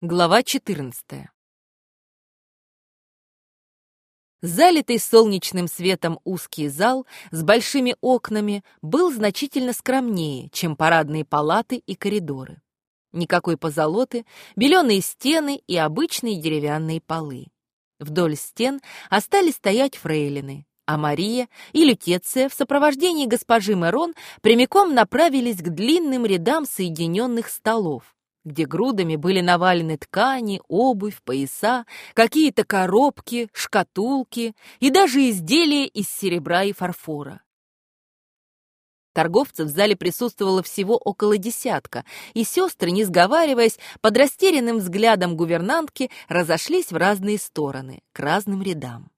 Глава 14. Залитый солнечным светом узкий зал с большими окнами был значительно скромнее, чем парадные палаты и коридоры. Никакой позолоты, беленые стены и обычные деревянные полы. Вдоль стен остались стоять фрейлины, а Мария и Лютеция в сопровождении госпожи Мерон прямиком направились к длинным рядам соединенных столов, где грудами были навалены ткани, обувь, пояса, какие-то коробки, шкатулки и даже изделия из серебра и фарфора. Торговцев в зале присутствовало всего около десятка, и сестры, не сговариваясь, под растерянным взглядом гувернантки разошлись в разные стороны, к разным рядам.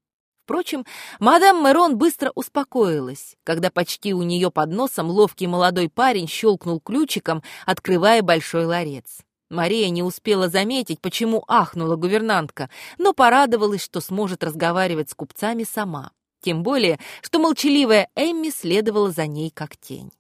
Впрочем, мадам Мерон быстро успокоилась, когда почти у нее под носом ловкий молодой парень щелкнул ключиком, открывая большой ларец. Мария не успела заметить, почему ахнула гувернантка, но порадовалась, что сможет разговаривать с купцами сама. Тем более, что молчаливая Эмми следовала за ней как тень.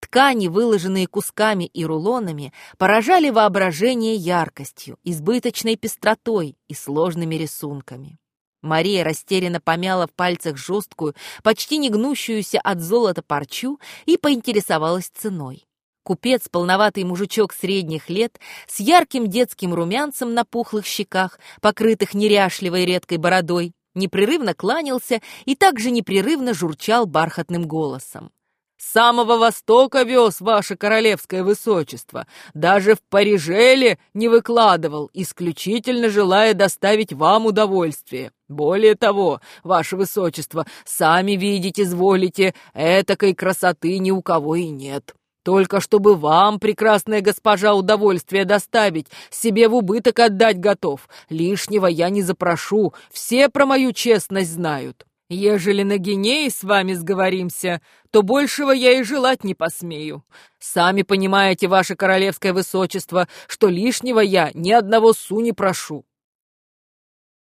Ткани, выложенные кусками и рулонами, поражали воображение яркостью, избыточной пестротой и сложными рисунками. Мария растерянно помяла в пальцах жесткую, почти не гнущуюся от золота парчу и поинтересовалась ценой. Купец, полноватый мужичок средних лет, с ярким детским румянцем на пухлых щеках, покрытых неряшливой редкой бородой, непрерывно кланялся и также непрерывно журчал бархатным голосом. С самого востока вез ваше королевское высочество. Даже в Парижеле не выкладывал, исключительно желая доставить вам удовольствие. Более того, ваше высочество, сами видеть изволите, этакой красоты ни у кого и нет. Только чтобы вам, прекрасная госпожа, удовольствие доставить, себе в убыток отдать готов. Лишнего я не запрошу, все про мою честность знают. Ежели на Гинеи с вами сговоримся, то большего я и желать не посмею. Сами понимаете, ваше королевское высочество, что лишнего я ни одного су не прошу».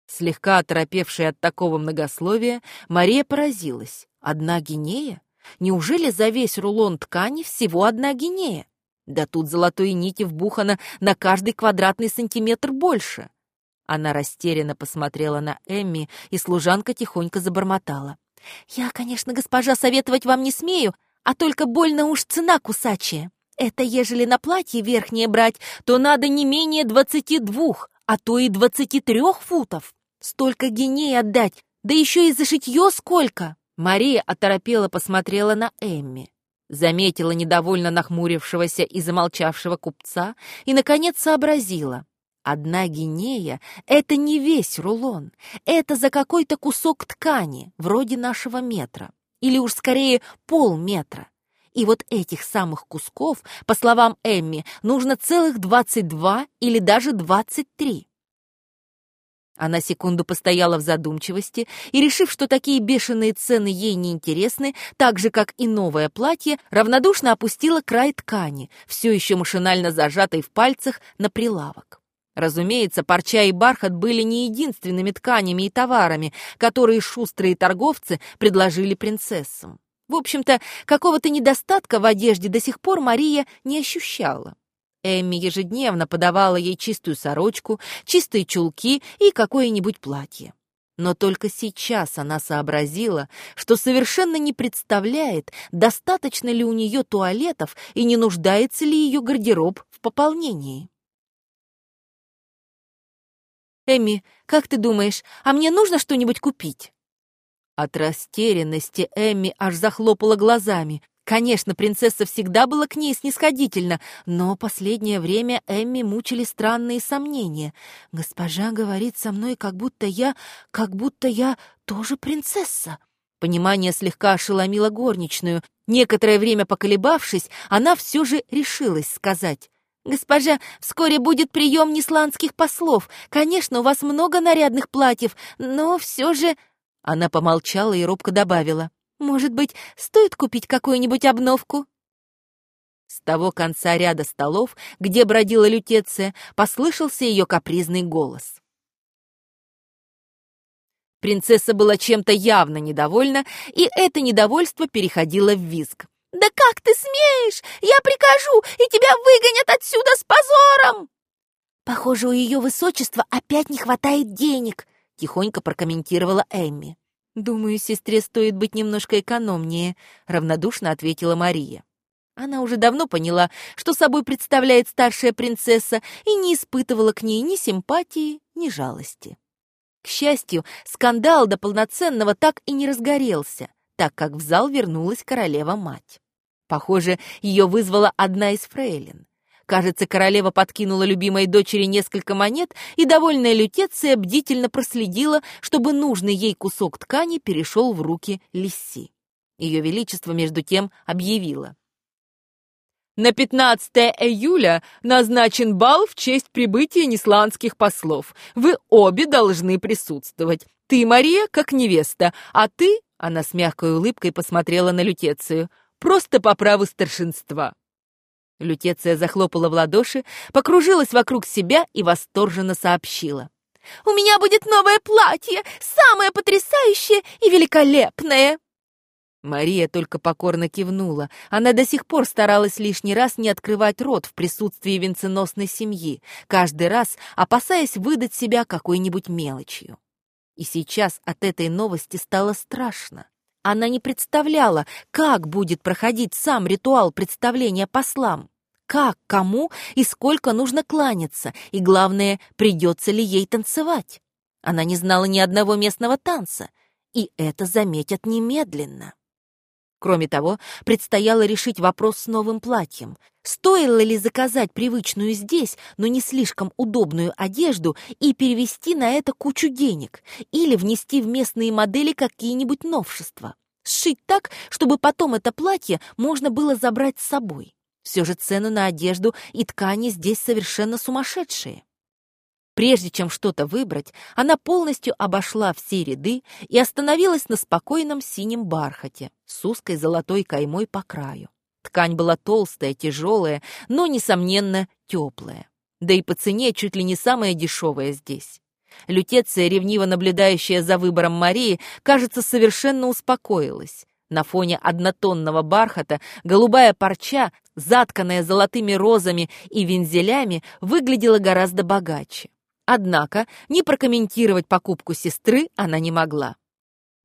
Слегка оторопевшая от такого многословия, Мария поразилась. Одна гинея? Неужели за весь рулон ткани всего одна гинея? Да тут золотой нити вбухано на каждый квадратный сантиметр больше. Она растерянно посмотрела на Эмми, и служанка тихонько забормотала. «Я, конечно, госпожа, советовать вам не смею, а только больно уж цена кусачая. Это ежели на платье верхнее брать, то надо не менее двадцати двух, а то и двадцати трех футов. Столько геней отдать, да еще и за шитье сколько!» Мария оторопела посмотрела на Эмми, заметила недовольно нахмурившегося и замолчавшего купца и, наконец, сообразила. Одна гинея — это не весь рулон, это за какой-то кусок ткани, вроде нашего метра, или уж скорее полметра. И вот этих самых кусков, по словам Эмми, нужно целых 22 или даже 23. Она секунду постояла в задумчивости и, решив, что такие бешеные цены ей не интересны, так же, как и новое платье, равнодушно опустила край ткани, все еще машинально зажатой в пальцах, на прилавок. Разумеется, парча и бархат были не единственными тканями и товарами, которые шустрые торговцы предложили принцессам. В общем-то, какого-то недостатка в одежде до сих пор Мария не ощущала. Эмми ежедневно подавала ей чистую сорочку, чистые чулки и какое-нибудь платье. Но только сейчас она сообразила, что совершенно не представляет, достаточно ли у нее туалетов и не нуждается ли ее гардероб в пополнении. «Эмми, как ты думаешь, а мне нужно что-нибудь купить?» От растерянности Эмми аж захлопала глазами. Конечно, принцесса всегда была к ней снисходительна, но последнее время Эмми мучили странные сомнения. «Госпожа говорит со мной, как будто я... как будто я тоже принцесса». Понимание слегка ошеломило горничную. Некоторое время поколебавшись, она все же решилась сказать. «Госпожа, вскоре будет прием нисландских послов. Конечно, у вас много нарядных платьев, но все же...» Она помолчала и робко добавила. «Может быть, стоит купить какую-нибудь обновку?» С того конца ряда столов, где бродила лютеция, послышался ее капризный голос. Принцесса была чем-то явно недовольна, и это недовольство переходило в визг. «Да как ты смеешь? Я прикажу, и тебя выгонят отсюда с позором!» «Похоже, у ее высочества опять не хватает денег», — тихонько прокомментировала Эмми. «Думаю, сестре стоит быть немножко экономнее», — равнодушно ответила Мария. Она уже давно поняла, что собой представляет старшая принцесса, и не испытывала к ней ни симпатии, ни жалости. К счастью, скандал до полноценного так и не разгорелся, так как в зал вернулась королева-мать. Похоже, ее вызвала одна из фрейлин. Кажется, королева подкинула любимой дочери несколько монет, и довольная лютеция бдительно проследила, чтобы нужный ей кусок ткани перешел в руки Лисси. Ее величество, между тем, объявило. На 15 июля назначен бал в честь прибытия нисландских послов. Вы обе должны присутствовать. Ты, Мария, как невеста, а ты, она с мягкой улыбкой посмотрела на Лютецию, просто по праву старшинства. Лютеция захлопала в ладоши, покружилась вокруг себя и восторженно сообщила. «У меня будет новое платье, самое потрясающее и великолепное!» Мария только покорно кивнула. Она до сих пор старалась лишний раз не открывать рот в присутствии венценосной семьи, каждый раз опасаясь выдать себя какой-нибудь мелочью. И сейчас от этой новости стало страшно. Она не представляла, как будет проходить сам ритуал представления послам. Как, кому и сколько нужно кланяться, и, главное, придется ли ей танцевать. Она не знала ни одного местного танца, и это заметят немедленно. Кроме того, предстояло решить вопрос с новым платьем. Стоило ли заказать привычную здесь, но не слишком удобную одежду и перевести на это кучу денег, или внести в местные модели какие-нибудь новшества? Сшить так, чтобы потом это платье можно было забрать с собой. Все же цены на одежду и ткани здесь совершенно сумасшедшие. Прежде чем что-то выбрать, она полностью обошла все ряды и остановилась на спокойном синем бархате с узкой золотой каймой по краю. Ткань была толстая, тяжелая, но, несомненно, теплая. Да и по цене чуть ли не самая дешевая здесь. Лютеция, ревниво наблюдающая за выбором Марии, кажется, совершенно успокоилась. На фоне однотонного бархата голубая парча, затканная золотыми розами и вензелями, выглядела гораздо богаче. Однако не прокомментировать покупку сестры она не могла.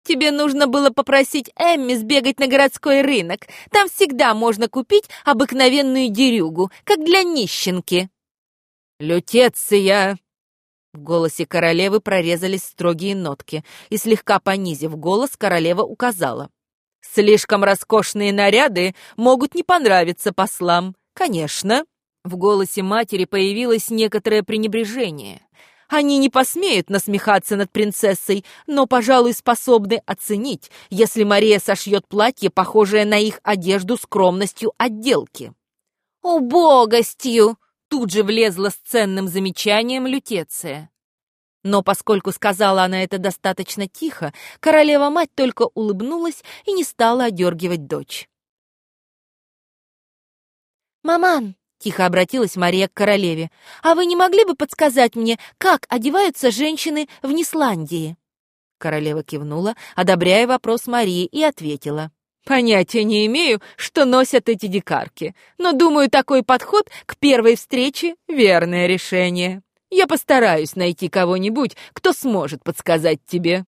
«Тебе нужно было попросить Эмми сбегать на городской рынок. Там всегда можно купить обыкновенную дерюгу, как для нищенки». «Лютеция!» В голосе королевы прорезались строгие нотки, и, слегка понизив голос, королева указала. «Слишком роскошные наряды могут не понравиться послам. Конечно». В голосе матери появилось некоторое пренебрежение. Они не посмеют насмехаться над принцессой, но, пожалуй, способны оценить, если Мария сошьет платье, похожее на их одежду скромностью отделки. «Убогостью!» — тут же влезла с ценным замечанием Лютеция. Но поскольку сказала она это достаточно тихо, королева-мать только улыбнулась и не стала одергивать дочь. «Маман, Тихо обратилась Мария к королеве. «А вы не могли бы подсказать мне, как одеваются женщины в Нисландии?» Королева кивнула, одобряя вопрос Марии, и ответила. «Понятия не имею, что носят эти дикарки, но думаю, такой подход к первой встрече — верное решение. Я постараюсь найти кого-нибудь, кто сможет подсказать тебе».